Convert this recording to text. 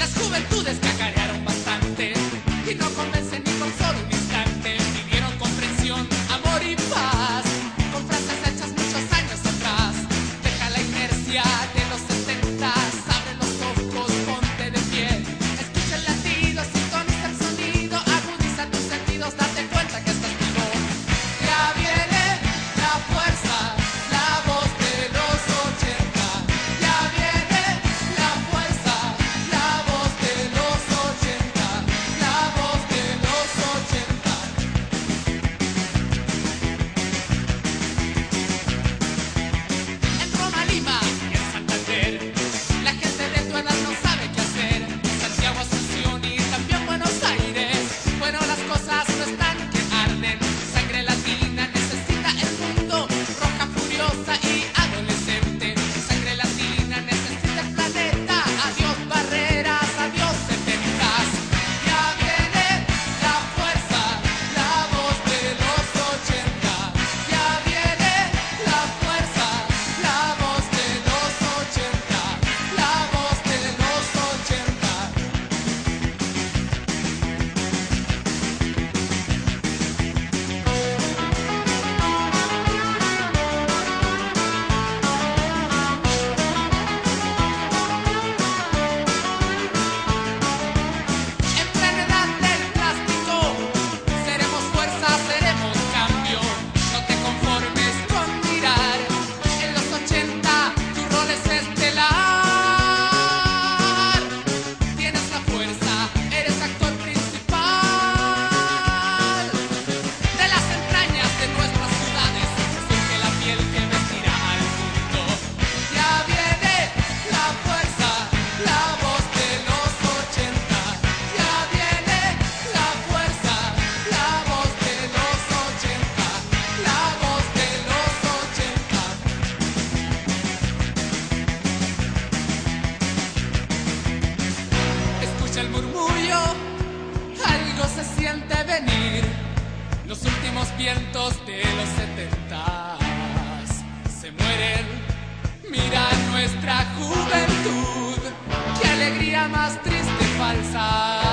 Las juventudes cacarearon bastante. Y no convencen ni con solo el murmullo, algo se siente venir. Los últimos vientos de los setentas se mueren. Mira nuestra juventud, qué alegría más triste y falsa.